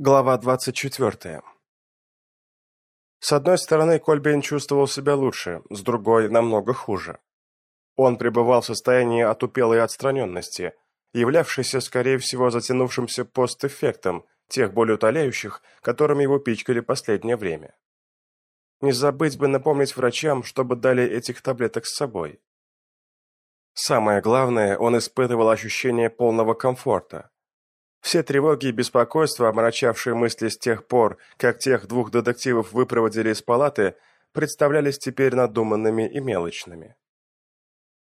Глава 24. С одной стороны, Кольбейн чувствовал себя лучше, с другой – намного хуже. Он пребывал в состоянии отупелой отстраненности, являвшейся, скорее всего, затянувшимся постэффектом тех более утоляющих, которыми его пичкали последнее время. Не забыть бы напомнить врачам, чтобы дали этих таблеток с собой. Самое главное, он испытывал ощущение полного комфорта, все тревоги и беспокойства, омрачавшие мысли с тех пор, как тех двух детективов выпроводили из палаты, представлялись теперь надуманными и мелочными.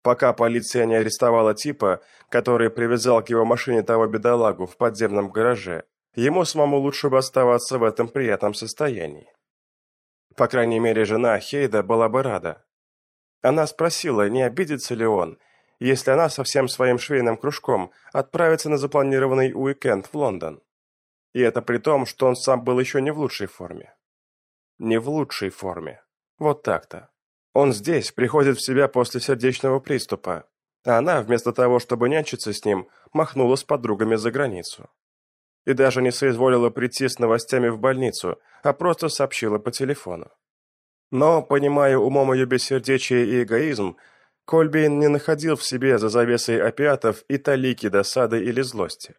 Пока полиция не арестовала типа, который привязал к его машине того бедолагу в подземном гараже, ему самому лучше бы оставаться в этом приятном состоянии. По крайней мере, жена Хейда была бы рада. Она спросила, не обидится ли он, если она со всем своим швейным кружком отправится на запланированный уикенд в Лондон. И это при том, что он сам был еще не в лучшей форме. Не в лучшей форме. Вот так-то. Он здесь, приходит в себя после сердечного приступа, а она, вместо того, чтобы нянчиться с ним, махнула с подругами за границу. И даже не соизволила прийти с новостями в больницу, а просто сообщила по телефону. Но, понимая умом ее бессердечие и эгоизм, Кольбейн не находил в себе за завесой опиатов и талики досады или злости.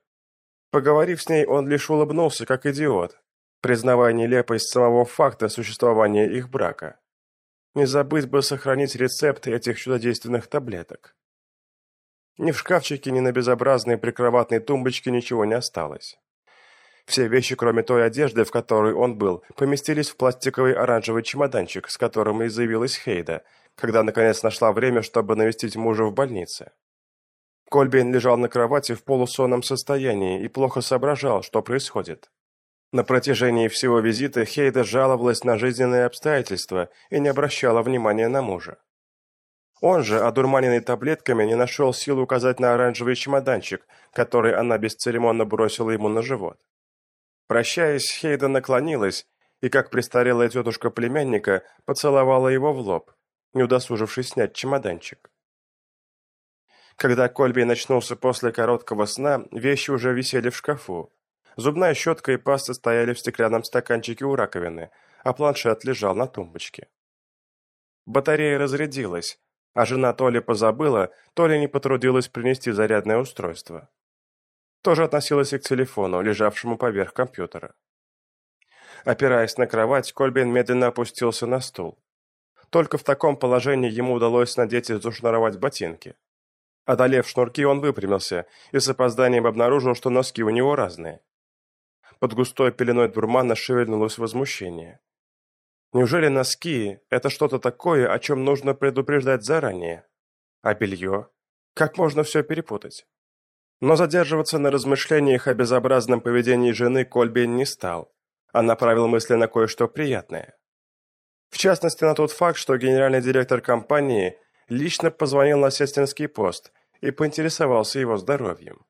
Поговорив с ней, он лишь улыбнулся, как идиот, признавая нелепость самого факта существования их брака. Не забыть бы сохранить рецепт этих чудодейственных таблеток. Ни в шкафчике, ни на безобразной прикроватной тумбочке ничего не осталось. Все вещи, кроме той одежды, в которой он был, поместились в пластиковый оранжевый чемоданчик, с которым и заявилась Хейда, когда наконец нашла время, чтобы навестить мужа в больнице. Кольбейн лежал на кровати в полусонном состоянии и плохо соображал, что происходит. На протяжении всего визита Хейда жаловалась на жизненные обстоятельства и не обращала внимания на мужа. Он же, одурманенный таблетками, не нашел сил указать на оранжевый чемоданчик, который она бесцеремонно бросила ему на живот. Прощаясь, Хейда наклонилась и, как престарелая тетушка племянника, поцеловала его в лоб, не удосужившись снять чемоданчик. Когда Кольби начнулся после короткого сна, вещи уже висели в шкафу. Зубная щетка и паста стояли в стеклянном стаканчике у раковины, а планшет лежал на тумбочке. Батарея разрядилась, а жена то ли позабыла, то ли не потрудилась принести зарядное устройство. Тоже относилось и к телефону, лежавшему поверх компьютера. Опираясь на кровать, Кольбин медленно опустился на стул. Только в таком положении ему удалось надеть и зашнуровать ботинки. Одолев шнурки, он выпрямился и с опозданием обнаружил, что носки у него разные. Под густой пеленой дурмана шевельнулось возмущение. Неужели носки – это что-то такое, о чем нужно предупреждать заранее? А белье? Как можно все перепутать? Но задерживаться на размышлениях о безобразном поведении жены Кольбин не стал, а направил мысли на кое-что приятное. В частности, на тот факт, что генеральный директор компании лично позвонил на сестринский пост и поинтересовался его здоровьем.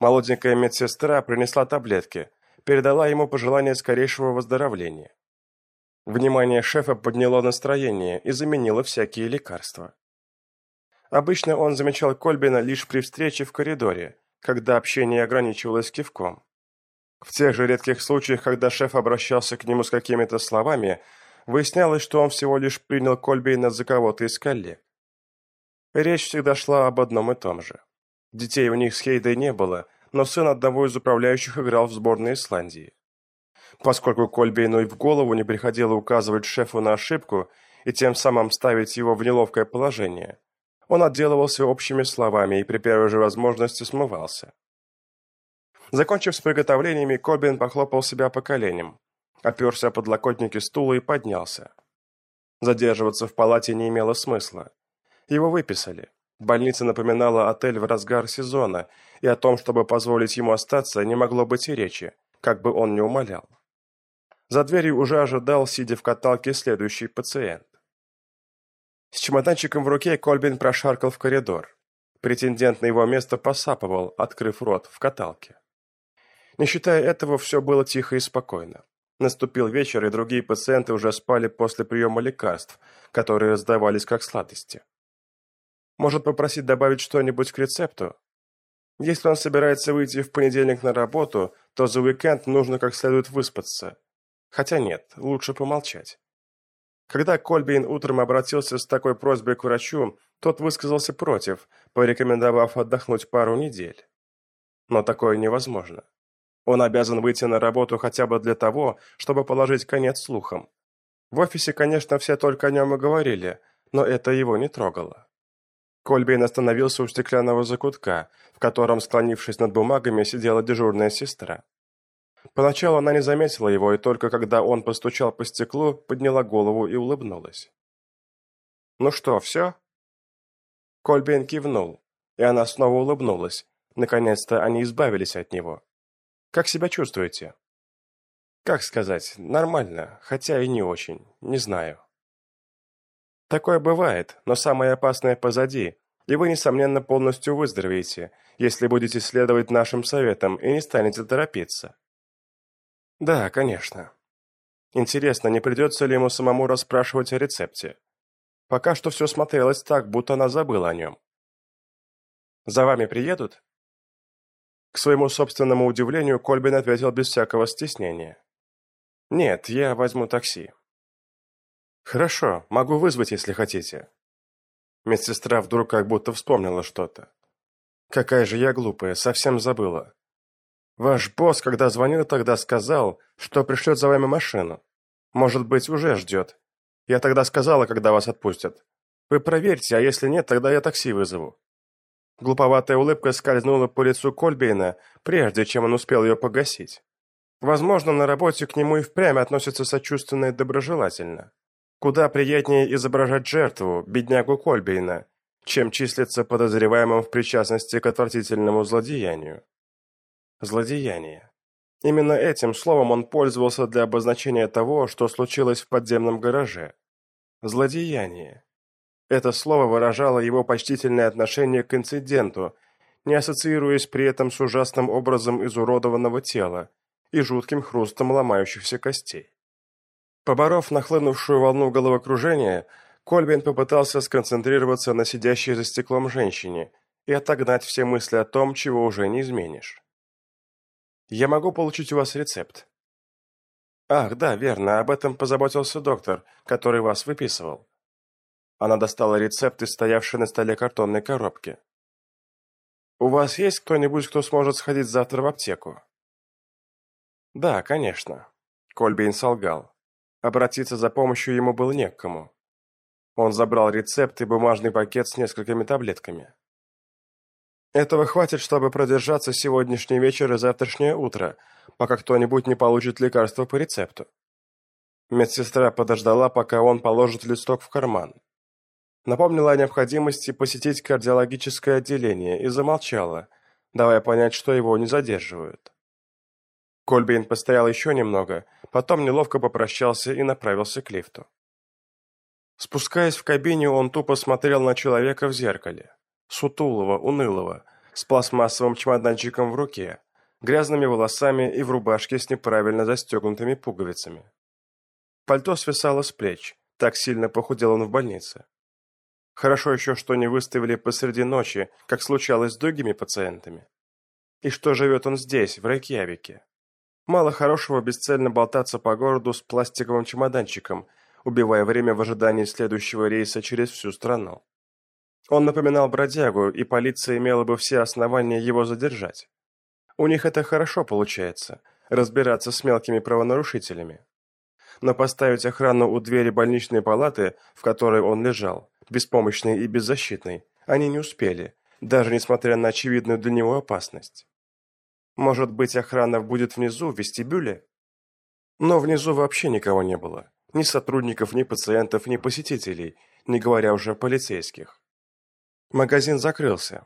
Молоденькая медсестра принесла таблетки, передала ему пожелание скорейшего выздоровления. Внимание шефа подняло настроение и заменило всякие лекарства. Обычно он замечал Кольбина лишь при встрече в коридоре, когда общение ограничивалось кивком. В тех же редких случаях, когда шеф обращался к нему с какими-то словами, Выяснялось, что он всего лишь принял Кольбейна за кого-то из коллег. Речь всегда шла об одном и том же. Детей у них с Хейдой не было, но сын одного из управляющих играл в сборной Исландии. Поскольку Кольбейну и в голову не приходило указывать шефу на ошибку и тем самым ставить его в неловкое положение, он отделывался общими словами и при первой же возможности смывался. Закончив с приготовлениями, Кольбейн похлопал себя по коленям, оперся о подлокотники стула и поднялся. Задерживаться в палате не имело смысла. Его выписали. Больница напоминала отель в разгар сезона, и о том, чтобы позволить ему остаться, не могло быть и речи, как бы он ни умолял. За дверью уже ожидал, сидя в каталке, следующий пациент. С чемоданчиком в руке Кольбин прошаркал в коридор. Претендент на его место посапывал, открыв рот в каталке. Не считая этого, все было тихо и спокойно. Наступил вечер, и другие пациенты уже спали после приема лекарств, которые раздавались как сладости. Может попросить добавить что-нибудь к рецепту? Если он собирается выйти в понедельник на работу, то за уикенд нужно как следует выспаться. Хотя нет, лучше помолчать. Когда Кольбейн утром обратился с такой просьбой к врачу, тот высказался против, порекомендовав отдохнуть пару недель. Но такое невозможно. Он обязан выйти на работу хотя бы для того, чтобы положить конец слухам. В офисе, конечно, все только о нем и говорили, но это его не трогало. Кольбейн остановился у стеклянного закутка, в котором, склонившись над бумагами, сидела дежурная сестра. Поначалу она не заметила его, и только когда он постучал по стеклу, подняла голову и улыбнулась. «Ну что, все?» Кольбейн кивнул, и она снова улыбнулась. Наконец-то они избавились от него. «Как себя чувствуете?» «Как сказать, нормально, хотя и не очень, не знаю». «Такое бывает, но самое опасное позади, и вы, несомненно, полностью выздоровеете, если будете следовать нашим советам и не станете торопиться». Да, конечно. Интересно, не придется ли ему самому расспрашивать о рецепте? Пока что все смотрелось так, будто она забыла о нем. «За вами приедут?» К своему собственному удивлению, Кольбин ответил без всякого стеснения. «Нет, я возьму такси». «Хорошо, могу вызвать, если хотите». Медсестра вдруг как будто вспомнила что-то. «Какая же я глупая, совсем забыла. Ваш босс, когда звонил тогда, сказал, что пришлет за вами машину. Может быть, уже ждет. Я тогда сказала, когда вас отпустят. Вы проверьте, а если нет, тогда я такси вызову». Глуповатая улыбка скользнула по лицу Кольбейна, прежде чем он успел ее погасить. Возможно, на работе к нему и впрямь относятся сочувственно и доброжелательно. Куда приятнее изображать жертву, беднягу Кольбейна, чем числиться подозреваемым в причастности к отвратительному злодеянию. Злодеяние. Именно этим словом он пользовался для обозначения того, что случилось в подземном гараже. Злодеяние. Это слово выражало его почтительное отношение к инциденту, не ассоциируясь при этом с ужасным образом изуродованного тела и жутким хрустом ломающихся костей. Поборов нахлынувшую волну головокружения, Кольбин попытался сконцентрироваться на сидящей за стеклом женщине и отогнать все мысли о том, чего уже не изменишь. Я могу получить у вас рецепт. Ах, да, верно, об этом позаботился доктор, который вас выписывал. Она достала рецепт из стоявшей на столе картонной коробки. У вас есть кто-нибудь, кто сможет сходить завтра в аптеку? Да, конечно. Кольбейн солгал. Обратиться за помощью ему было не к кому. Он забрал рецепт и бумажный пакет с несколькими таблетками. Этого хватит, чтобы продержаться сегодняшний вечер и завтрашнее утро, пока кто-нибудь не получит лекарство по рецепту. Медсестра подождала, пока он положит листок в карман. Напомнила о необходимости посетить кардиологическое отделение и замолчала, давая понять, что его не задерживают. Кольбейн постоял еще немного, потом неловко попрощался и направился к лифту. Спускаясь в кабине, он тупо смотрел на человека в зеркале сутулого, унылого, с пластмассовым чемоданчиком в руке, грязными волосами и в рубашке с неправильно застегнутыми пуговицами. Пальто свисало с плеч, так сильно похудел он в больнице. Хорошо еще, что не выставили посреди ночи, как случалось с другими пациентами. И что живет он здесь, в Рейкьявике. Мало хорошего бесцельно болтаться по городу с пластиковым чемоданчиком, убивая время в ожидании следующего рейса через всю страну. Он напоминал бродягу, и полиция имела бы все основания его задержать. У них это хорошо получается – разбираться с мелкими правонарушителями. Но поставить охрану у двери больничной палаты, в которой он лежал, беспомощный и беззащитный, они не успели, даже несмотря на очевидную для него опасность. Может быть, охрана будет внизу, в вестибюле? Но внизу вообще никого не было. Ни сотрудников, ни пациентов, ни посетителей, не говоря уже о полицейских. Магазин закрылся.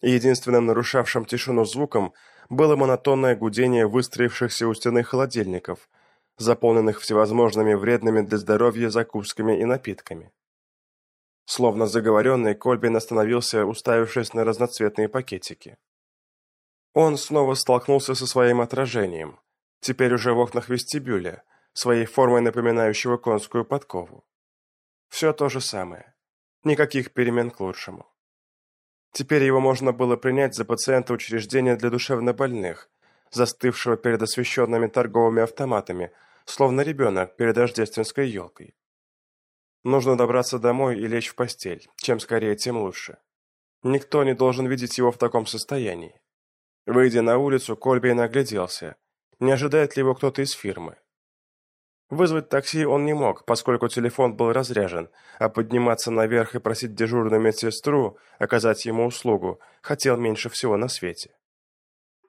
Единственным нарушавшим тишину звуком было монотонное гудение выстроившихся у стены холодильников, заполненных всевозможными вредными для здоровья закусками и напитками. Словно заговоренный, Кольбин остановился, уставившись на разноцветные пакетики. Он снова столкнулся со своим отражением, теперь уже в окнах вестибюля, своей формой напоминающего конскую подкову. Все то же самое. Никаких перемен к лучшему. Теперь его можно было принять за пациента учреждения для душевнобольных, застывшего перед освещенными торговыми автоматами, словно ребенок перед рождественской елкой. Нужно добраться домой и лечь в постель. Чем скорее, тем лучше. Никто не должен видеть его в таком состоянии. Выйдя на улицу, Кольбейн огляделся. Не ожидает ли его кто-то из фирмы? Вызвать такси он не мог, поскольку телефон был разряжен, а подниматься наверх и просить дежурную медсестру оказать ему услугу хотел меньше всего на свете.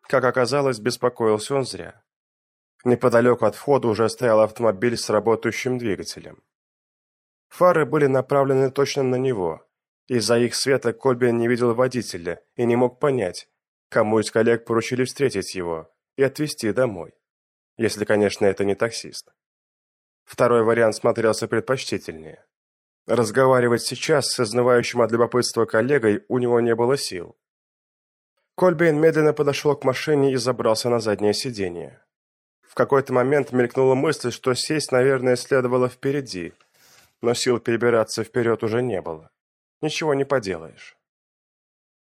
Как оказалось, беспокоился он зря. Неподалеку от входа уже стоял автомобиль с работающим двигателем. Фары были направлены точно на него. Из-за их света Кольбин не видел водителя и не мог понять, кому из коллег поручили встретить его и отвезти домой. Если, конечно, это не таксист. Второй вариант смотрелся предпочтительнее. Разговаривать сейчас с изнывающим от любопытства коллегой у него не было сил. Кольбейн медленно подошел к машине и забрался на заднее сиденье. В какой-то момент мелькнула мысль, что сесть, наверное, следовало впереди, но сил перебираться вперед уже не было. Ничего не поделаешь.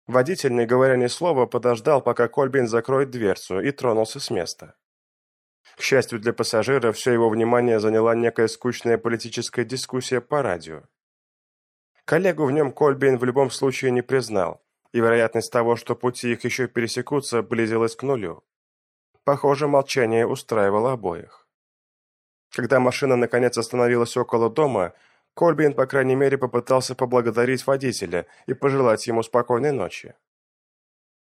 Водитель, не говоря ни слова, подождал, пока Кольбейн закроет дверцу, и тронулся с места. К счастью для пассажира, все его внимание заняла некая скучная политическая дискуссия по радио. Коллегу в нем Кольбейн в любом случае не признал, и вероятность того, что пути их еще пересекутся, близилась к нулю. Похоже, молчание устраивало обоих. Когда машина наконец остановилась около дома, Кольбейн, по крайней мере, попытался поблагодарить водителя и пожелать ему спокойной ночи.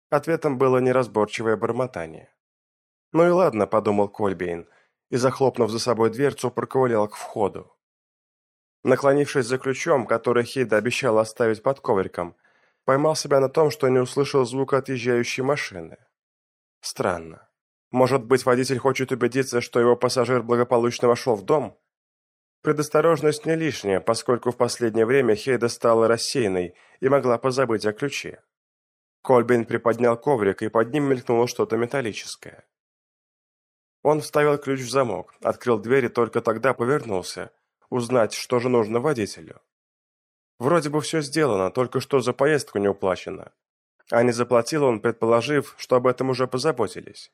Ответом было неразборчивое бормотание. «Ну и ладно», — подумал Кольбейн, и, захлопнув за собой дверцу, проковылял к входу. Наклонившись за ключом, который Хейда обещала оставить под ковриком, поймал себя на том, что не услышал звука отъезжающей машины. Странно. Может быть, водитель хочет убедиться, что его пассажир благополучно вошел в дом? Предосторожность не лишняя, поскольку в последнее время Хейда стала рассеянной и могла позабыть о ключе. Кольбин приподнял коврик, и под ним мелькнуло что-то металлическое. Он вставил ключ в замок, открыл дверь и только тогда повернулся, узнать, что же нужно водителю. Вроде бы все сделано, только что за поездку не уплачено. А не заплатил он, предположив, что об этом уже позаботились.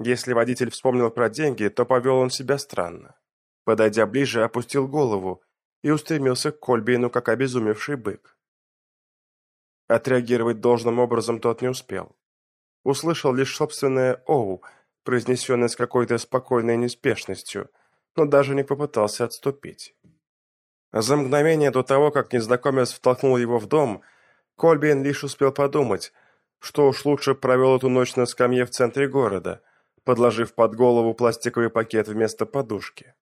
Если водитель вспомнил про деньги, то повел он себя странно. Подойдя ближе, опустил голову и устремился к Кольбейну, как обезумевший бык. Отреагировать должным образом тот не успел. Услышал лишь собственное «Оу», произнесенный с какой-то спокойной неспешностью, но даже не попытался отступить. За мгновение до того, как незнакомец втолкнул его в дом, Кольбин лишь успел подумать, что уж лучше провел эту ночь на скамье в центре города, подложив под голову пластиковый пакет вместо подушки.